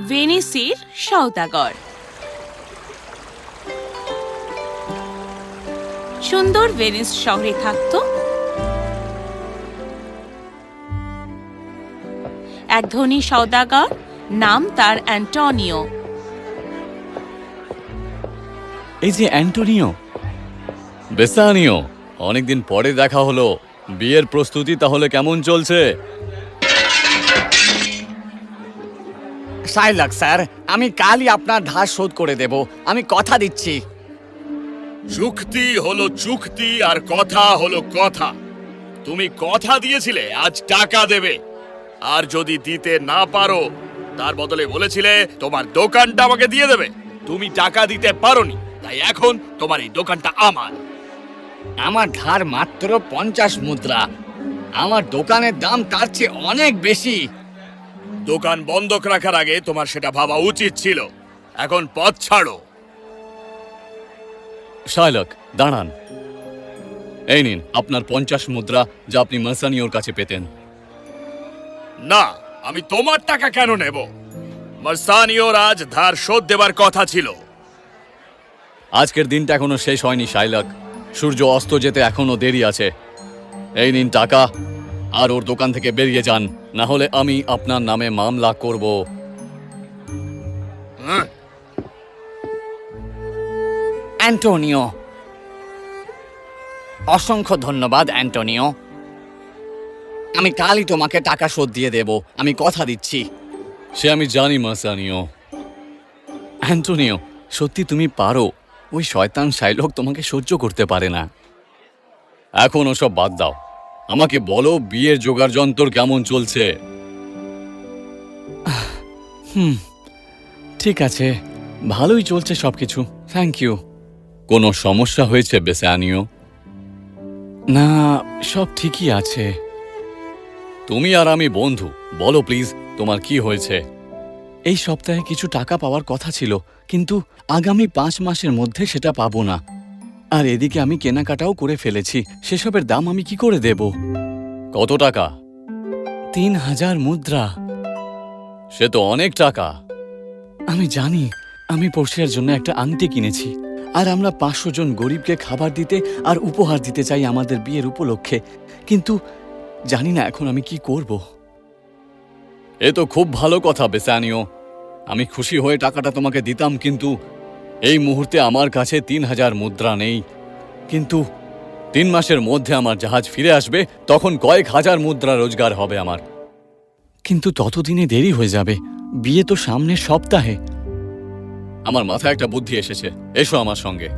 ভেনিসের সওদাগর। সুন্দর ভেনিস শহরে থাকত। এক ধনী সওদাগর নাম তার অ্যান্টনিও। এই যে অ্যান্টনিও। বেসানিও, অনেকদিন পরে দেখা হলো। বিয়ের প্রস্তুতি তাহলে কেমন চলছে? Shylock sir. আমি কালই আপনার ধার শোধ করে দেব। আমি কথা দিচ্ছি। চুক্তি হলো চুক্তি আর কথা হলো কথা। তুমি কথা দিয়েছিলে আজ টাকা দেবে। আর যদি দিতে না পারো তার বদলে বলেছিলে তোমার দোকানটা আমাকে দিয়ে দেবে। তুমি টাকা দিতে পারোনি তাই এখন তোমার এই দোকানটা আমার। আমার ধার মাত্র পঞ্চাশ মুদ্রা। আমার দোকানের দাম তার চেয়ে অনেক বেশি। দোকান বন্ধক রাখার আগে তোমার সেটা ভাবা উচিত ছিল। এখন পথ ছাড়ো। শায়লক দাঁড়ান। এই নিন আপনার পঞ্চাশ মুদ্রা যা আপনি মাসানিওর কাছে পেতেন। না আমি তোমার টাকা কেন নেব? মার্সানিওর আজ ধার শোধ দেবার কথা ছিল। আজকের দিনটা এখনও শেষ হয়নি শাইলাক। সূর্য অস্ত যেতে এখনও দেরি আছে। এই নিন টাকা আর ওর দোকান থেকে বেরিয়ে যান। না হলে আমি আপনার নামে মামলা করব। অ্যান্টোনিও। অসংখ্য ধন্যবাদ, অ্যান্টোনিও। আমি কালই তোমাকে টাকা শোধ দিয়ে দেব, আমি কথা দিচ্ছি। সে আমি জানি, মাসানিও। অ্যান্টোনিও, সত্যি তুমি পারো, ওই শয়তান শাইলক তোমাকে সহ্য করতে পারে না। এখন ওসব বাদ দাও। আমাকে বলো বিয়ের জোগাড় যন্ত্র কেমন চলছে? হুম ঠিক আছে। ভালোই চলছে সবকিছু। থ্যাংক ইউ কোনো সমস্যা হয়েছে বেসানিও? না সব ঠিকই আছে। তুমি আর আমি বন্ধু। বলো প্লিজ তোমার কি হয়েছে? এই সপ্তাহে কিছু টাকা পাওয়ার কথা ছিল কিন্তু আগামী পাঁচ মাসের মধ্যে সেটা পাবো না। আর এদিকে আমি কেনাকাটাও করে ফেলেছি। সেসবের দাম আমি কি করে দেব? কত টাকা? তিন হাজার মুদ্রা। সে তো অনেক টাকা। আমি জানি আমি পড়শিয়ার জন্য একটা আংটি কিনেছি। আর আমরা পাঁচশো জন গরিবকে খাবার দিতে আর উপহার দিতে চাই আমাদের বিয়ের উপলক্ষে। কিন্তু জানি না এখন আমি কি করব। এ তো খুব ভালো কথা বেসানিও। আমি খুশি হয়ে টাকাটা তোমাকে দিতাম কিন্তু এই মুহূর্তে আমার কাছে তিন হাজার মুদ্রা নেই। কিন্তু তিন মাসের মধ্যে আমার জাহাজ ফিরে আসবে, তখন কয়েক হাজার মুদ্রা রোজগার হবে আমার। কিন্তু ততদিনে দেরি হয়ে যাবে। বিয়ে তো সামনের সপ্তাহে। আমার মাথায় একটা বুদ্ধি এসেছে। এসো আমার সঙ্গে।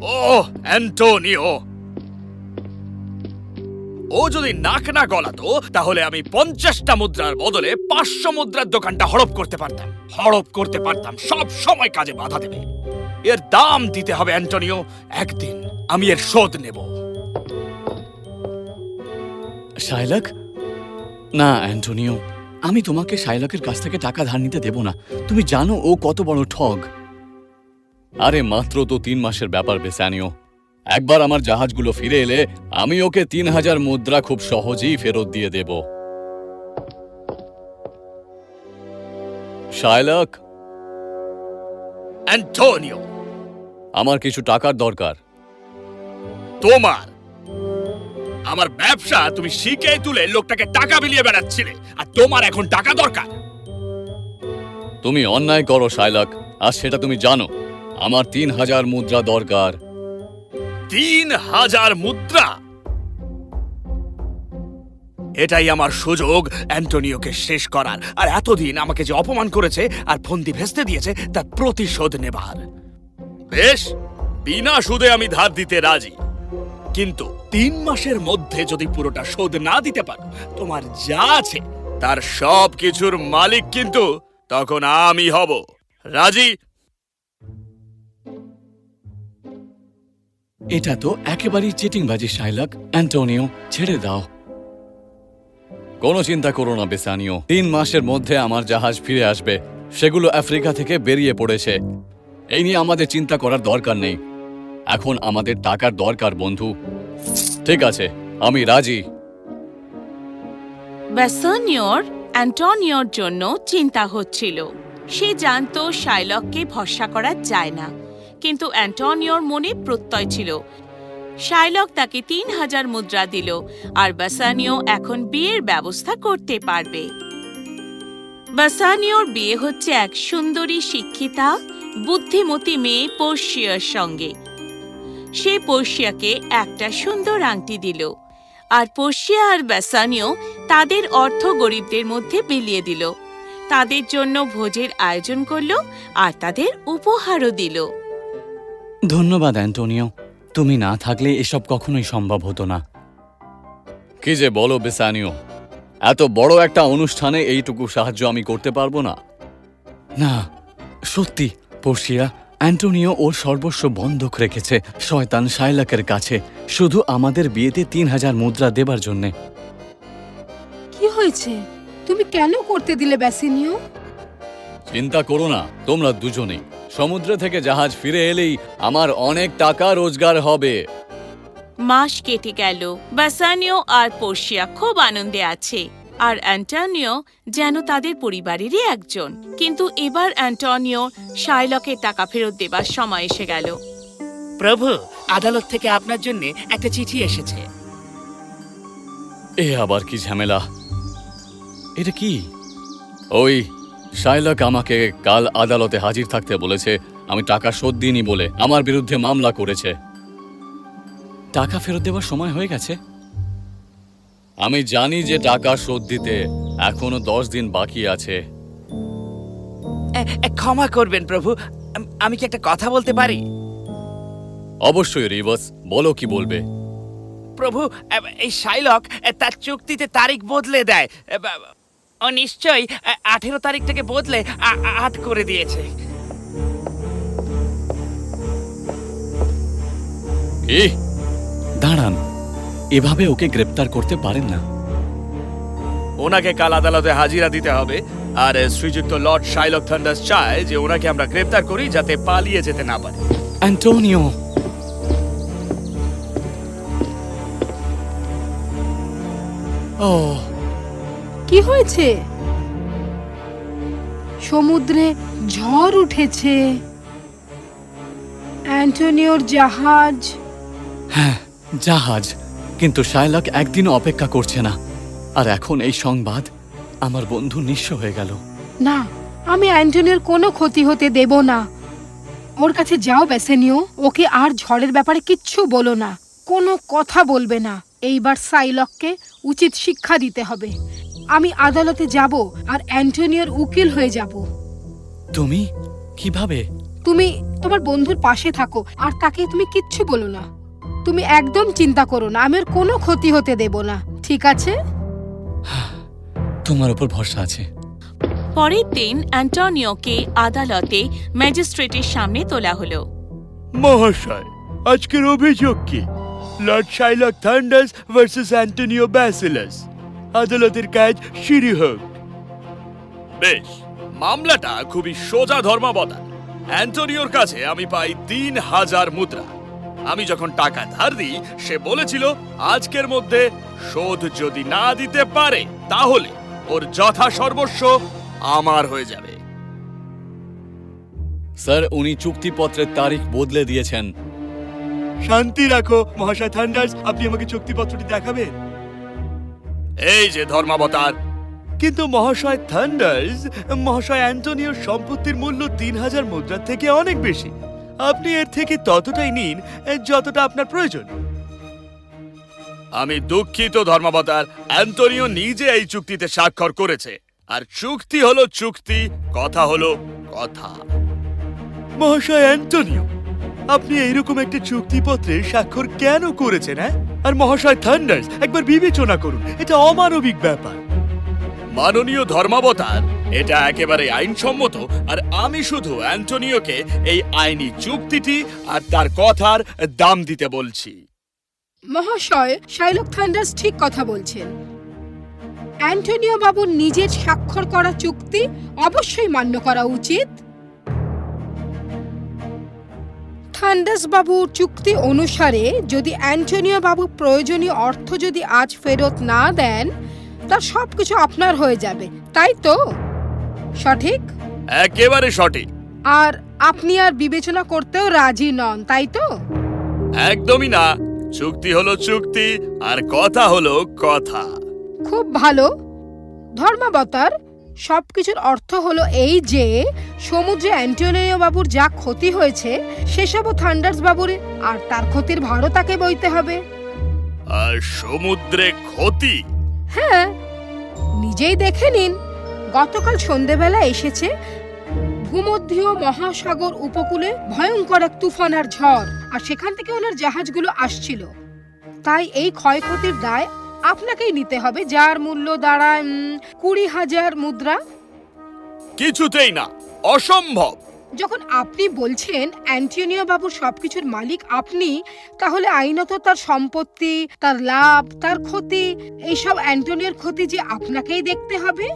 ও, অ্যান্টোনিও! ও যদি নাক না গলাতো, তাহলে আমি পঞ্চাশটা মুদ্রার বদলে পাঁচশো মুদ্রার দোকানটা হড়প করতে পারতাম। হড়প করতে পারতাম, সব সময় কাজে বাধা দেবে। এর দাম দিতে হবে, অ্যান্টোনিও, একদিন আমি এর শোধ নেব। শাইলাক? না, অ্যান্টনিও, আমি তোমাকে শাইলকের কাছ থেকে টাকা ধার নিতে দেব না। তুমি জানো ও কত বড় ঠগ। আরে, মাত্র তো তিন মাসের ব্যাপার বেসানিও একবার আমার জাহাজগুলো ফিরে এলে আমি ওকে তিন হাজার মুদ্রা খুব সহজেই ফেরত দিয়ে দেব। অ্যান্টোনিও। আমার কিছু টাকার দরকার। তোমার। আমার ব্যবসা তুমি শিখে তুলে লোকটাকে টাকা বিলিয়ে বেড়াচ্ছিলে আর তোমার এখন টাকা দরকার। তুমি অন্যায় করো শাইলাক আর সেটা তুমি জানো। আমার তিন হাজার মুদ্রা দরকার। তিন হাজার মুদ্রা। এটাই আমার সুযোগ, অ্যান্টোনিওকে শেষ করার। আর এতদিন আমাকে যে অপমান করেছে আর ফন্দি ভেস্তে দিয়েছে, তার প্রতিশোধ নেবার। বেশ, বিনা সুদে আমি ধার দিতে রাজি। কিন্তু তিন মাসের মধ্যে যদি পুরোটা শোধ না দিতে পারো, তোমার যা আছে, তার সব কিছুর মালিক কিন্তু তখন আমি হব। রাজি? এটা তো একেবারেই চিটিংবাজি শাইলাক। অ্যান্টোনিও ছেড়ে দাও। কোনো চিন্তা করো না বেসানিও। তিন মাসের মধ্যে আমার জাহাজ ফিরে আসবে। সেগুলো আফ্রিকা থেকে বেরিয়ে পড়েছে। এই নিয়ে আমাদের চিন্তা করার দরকার নেই। এখন আমাদের টাকার দরকার বন্ধু। ঠিক আছে আমি রাজি। বেসানিওর অ্যান্টনিওর জন্য চিন্তা হচ্ছিল। সে জানতো শাইলককে ভরসা করা যায় না। কিন্তু অ্যান্টনিওর মনে প্রত্যয় ছিল। শাইলক তাকে তিন হাজার মুদ্রা দিল আর বাসানিও এখন বিয়ের ব্যবস্থা করতে পারবে। বাসানিওর বিয়ে হচ্ছে এক সুন্দরী শিক্ষিতা, বুদ্ধিমতী মেয়ে পোর্শিয়ার সঙ্গে। সে পোর্শিয়াকে একটা সুন্দর আংটি দিল আর পোর্শিয়া আর বাসানিও তাদের অর্থ গরিবদের মধ্যে বিলিয়ে দিল। তাদের জন্য ভোজের আয়োজন করল আর তাদের উপহারও দিল। ধন্যবাদ অ্যান্টোনিও। তুমি না থাকলে এসব কখনোই সম্ভব হতো না। কি যে বলো বেসানিও এত বড় একটা অনুষ্ঠানে এইটুকু সাহায্য আমি করতে পারব না। না সত্যি পর্ষিয়া অ্যান্টোনিও ওর সর্বস্ব বন্ধক রেখেছে শয়তান শায়লাকের কাছে শুধু আমাদের বিয়েতে তিন হাজার মুদ্রা দেবার জন্যে। কি হয়েছে? তুমি কেন করতে দিলে ব্যাসিনিও চিন্তা করো না তোমরা দুজনেই। সমুদ্র থেকে জাহাজ ফিরে এলেই আমার অনেক টাকা রোজগার হবে। মাস কেটে গেল। বাসানিও আর পোর্শিয়া খুব আনন্দে আছে। আর অ্যান্টনিও যেন তাদের পরিবারেরই একজন। কিন্তু এবার অ্যান্টনিও শাইলকের টাকা ফেরত দেবার সময় এসে গেল। প্রভু আদালত থেকে আপনার জন্য একটা চিঠি এসেছে। এ আবার কি ঝামেলা? এটা কি? ওই শাইলাক আমাকে কাল আদালতে হাজির থাকতে বলেছে আমি টাকা শোধ দিইনি বলে আমার বিরুদ্ধে মামলা করেছে। টাকা ফেরত দেওয়ার সময় হয়ে গেছে? আমি জানি যে টাকা শোধ দিতে এখনও দশ দিন বাকি আছে। ক্ষমা করবেন প্রভু। আমি কি একটা কথা বলতে পারি? অবশ্যই রিভার্স বলো কি বলবে। প্রভু এই শাইলক তার চুক্তিতে তারিখ বদলে দেয়। ও নিশ্চয়ই আঠেরো তারিখ থেকে বদলে আট করে দিয়েছে। কি? দাঁড়ান এভাবে ওকে গ্রেপ্তার করতে পারেন না। ওনাকে কাল আদালতে হাজিরা দিতে হবে আর শ্রীযুক্ত লর্ড শাইলক থান্ডাস চায় যে ওনাকে আমরা গ্রেপ্তার করি যাতে পালিয়ে যেতে না পারে। অ্যান্টোনিও। ও কি হয়েছে? সমুদ্রে ঝড় উঠেছে। অ্যান্টোনিওর জাহাজ। হ্যাঁ জাহাজ। কিন্তু শায়লাক একদিনও অপেক্ষা করছে না। আর এখন এই সংবাদ আমার বন্ধু নিঃস্ব হয়ে গেল। না আমি অ্যান্টোনিওর কোনো ক্ষতি হতে দেব না। ওর কাছে যাও বেসেনিও ওকে আর ঝড়ের ব্যাপারে কিচ্ছু বলো না। কোনো কথা বলবে না। এইবার সাইলককে উচিত শিক্ষা দিতে হবে। আমি আদালতে যাব আর অ্যান্টোনিওর উকিল হয়ে যাব। তুমি? কীভাবে? তুমি তোমার বন্ধুর পাশে থাকো আর তাকে তুমি কিচ্ছু বলো না। তুমি একদম চিন্তা করো না আমি ওর কোনো ক্ষতি হতে দেব না ঠিক আছে? তোমার উপর ভরসা আছে। পরের দিন অ্যান্টনিওকে আদালতে ম্যাজিস্ট্রেটের সামনে তোলা হলো। মহাশয় আজকের অভিযোগ কি? লর্ড শাইলক থান্ডাস ভার্সেস অ্যান্টোনিও ব্যাসিলাস। আদালতের কাজ শুরু হোক। বেশ মামলাটা খুবই সোজা ধর্মাবতার। অ্যান্টোনিওর কাছে আমি পাই তিন হাজার মুদ্রা। আমি যখন টাকা ধার দিই সে বলেছিল আজকের মধ্যে শোধ যদি না দিতে পারে তাহলে ওর যথা সর্বস্ব আমার হয়ে যাবে। স্যার উনি চুক্তিপত্রের তারিখ বদলে দিয়েছেন। শান্তি রাখো মহাশয় থান্ডার্স আপনি আমাকে চুক্তিপত্রটি দেখাবেন? এই যে ধর্মাবতার। কিন্তু মহাশয় থান্ডার্স মহাশয় অ্যান্টোনিওর সম্পত্তির মূল্য তিন হাজার মুদ্রার থেকে অনেক বেশি। আপনি এর থেকে ততটাই নিন যতটা আপনার প্রয়োজন। আমি দুঃখিত ধর্মাবতার অ্যান্টোনিও নিজে এই চুক্তিতে স্বাক্ষর করেছে। আর চুক্তি হলো চুক্তি কথা হলো কথা। মহাশয় অ্যান্টোনিও আপনি এইরকম একটা চুক্তিপত্রে স্বাক্ষর কেন করেছেন হ্যাঁ? আর মহাশয় থান্ডার্স একবার বিবেচনা করুন এটা অমানবিক ব্যাপার। মাননীয় ধর্মাবতার এটা একেবারে আইনসম্মত আর আমি শুধু অ্যান্টোনিওকে এই আইনি চুক্তিটি আর তার কথার দাম দিতে বলছি। মহাশয় শাইলক থান্ডার্স ঠিক কথা বলছেন। অ্যান্টোনিও বাবুর নিজের স্বাক্ষর করা চুক্তি অবশ্যই মান্য করা উচিত। থান্ডাস বাবুর চুক্তি অনুসারে যদি অ্যান্টোনিও বাবু প্রয়োজনীয় অর্থ যদি আজ ফেরত না দেন তার সবকিছু আপনার হয়ে যাবে তাই তো? সঠিক? একেবারে সঠিক। আর আপনি আর বিবেচনা করতেও রাজি নন তাই তো? একদমই না। চুক্তি হলো চুক্তি আর কথা হলো কথা। খুব ভালো। ধর্মাবতার সবকিছুর অর্থ হলো এই যে সমুদ্রে অ্যান্টোনিও বাবুর যা ক্ষতি হয়েছে সেসবও থান্ডার্স বাবুর আর তার ক্ষতির ভারও তাকে বইতে হবে। আর সমুদ্রে ক্ষতি? হ্যাঁ নিজেই দেখে নিন। গতকাল সন্ধেবেলা এসেছে ভূমধ্যীয় মহাসাগর উপকূলে ভয়ঙ্কর এক তুফান আর ঝড় আর সেখান থেকে ওনার জাহাজগুলো আসছিল। তাই এই ক্ষয়ক্ষতির দায় আপনাকেই নিতে হবে যার মূল্য দাঁড়ায় কুড়ি হাজার মুদ্রা। কিছুতেই না অসম্ভব। যখন আপনি বলছেন অ্যান্টোনিও বাবুর সবকিছুর মালিক আপনি তাহলে আইনত তার সম্পত্তি তার লাভ তার ক্ষতি এইসব অ্যান্টোনিওর ক্ষতি যে আপনাকেই দেখতে হবে?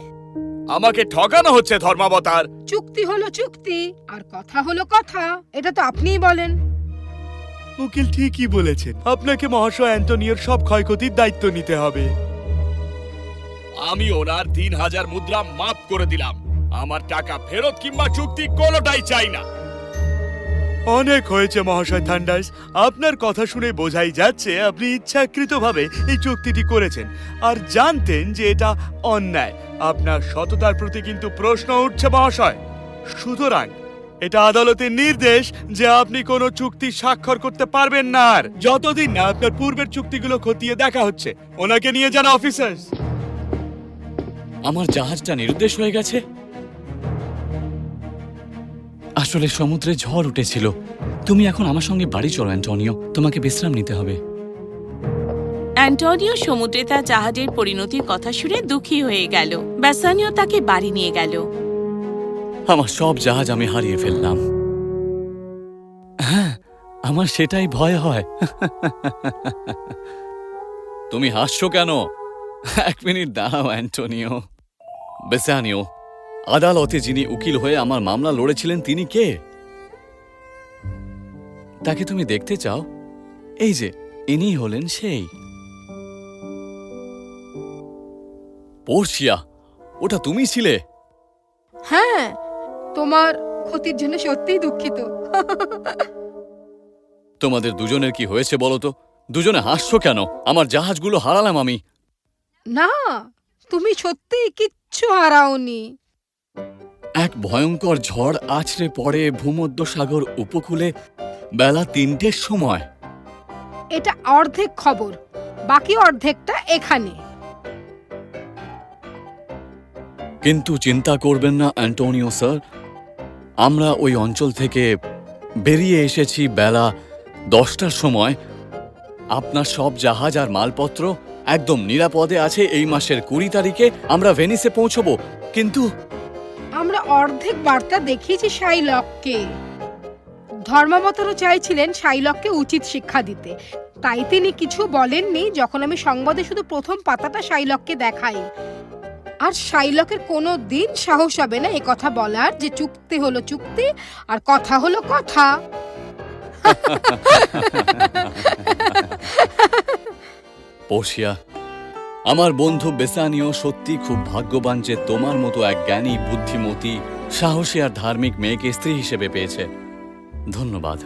আমাকে ঠকানো হচ্ছে ধর্মাবতার। চুক্তি হলো চুক্তি আর কথা হলো কথা এটা তো আপনিই বলেন। উকিল ঠিকই বলেছেন আপনাকে মহাশয় অ্যান্টনিওর সব ক্ষয়ক্ষতির দায়িত্ব নিতে হবে। আমি ওনার তিন হাজার মুদ্রা মাফ করে দিলাম। আমার টাকা ফেরত কিংবা চুক্তি কোনোটাই চাই না। অনেক হয়েছে মহাশয় থান্ডার্স। আপনার কথা শুনে বোঝাই যাচ্ছে আপনি ইচ্ছাকৃতভাবে এই চুক্তিটি করেছেন আর জানতেন যে এটা অন্যায়। আপনার সততার প্রতি কিন্তু প্রশ্ন উঠছে মহাশয়। সুতরাং এটা আদালতের নির্দেশ যে আপনি কোনো চুক্তি স্বাক্ষর করতে পারবেন না আর। যতদিন না আপনার পূর্বের চুক্তিগুলো খতিয়ে দেখা হচ্ছে ওনাকে নিয়ে যান অফিসার আমার জাহাজটা নিরুদ্দেশ হয়ে গেছে। আসলে সমুদ্রে ঝড় উঠেছিল। তুমি এখন আমার সঙ্গে বাড়ি চলো অ্যান্টনিও। তোমাকে বিশ্রাম নিতে হবে। অ্যান্টনিও সমুদ্রে তার জাহাজের পরিণতির কথা শুনে দুঃখী হয়ে গেল। ব্যাসানিও তাকে বাড়ি নিয়ে গেল। আমার সব জাহাজ আমি হারিয়ে ফেললাম। হ্যাঁ আমার সেটাই ভয় হয়। তুমি হাসছো কেন? এক মিনিট দাঁড়াও, অ্যান্টোনিও। বেসানিও, আদালতে যিনি উকিল হয়ে আমার মামলা লড়েছিলেন, তিনি কে? তাকে তুমি দেখতে চাও? এই যে ইনি হলেন সেই। পড়শিয়া ওটা তুমি ছিলে? হ্যাঁ তোমার ক্ষতির জন্য সত্যিই দুঃখিত। তোমাদের দুজনের কি হয়েছে বলো তো? দুজনে হাসছো কেন? আমার জাহাজগুলো হারালাম আমি। না তুমি সত্যিই কিচ্ছু হারাওনি। এক ভয়ঙ্কর ঝড় আছড়ে পড়ে ভূমধ্যসাগর উপকূলে বেলা তিনটের সময়। এটা অর্ধেক খবর বাকি অর্ধেকটা এখানে। কিন্তু চিন্তা করবেন না অ্যান্টোনিও স্যার আমরা ওই অঞ্চল থেকে বেরিয়ে এসেছি বেলা দশটার সময়। আপনার সব জাহাজ আর মালপত্র একদম নিরাপদে আছে এই মাসের কুড়ি তারিখে আমরা ভেনিসে পৌঁছবো। কিন্তু আমরা অর্ধেক বার্তা দেখিয়েছি শাইলককে। ধর্মাবতারও চাইছিলেন শাইলককে উচিত শিক্ষা দিতে। তাই তিনি কিছু বলেননি যখন আমি সংবাদে শুধু প্রথম পাতাটা শাইলককে দেখাই। আর শাইলকের কোনো দিন সাহস হবে না এ কথা বলার যে চুক্তি হলো চুক্তি আর কথা হলো কথা। পর্ষিয়া আমার বন্ধু বেসানিও সত্যি খুব ভাগ্যবান যে তোমার মতো এক জ্ঞানী, বুদ্ধিমতী, সাহসী আর ধার্মিক মেয়েকে স্ত্রী হিসেবে পেয়েছে। ধন্যবাদ।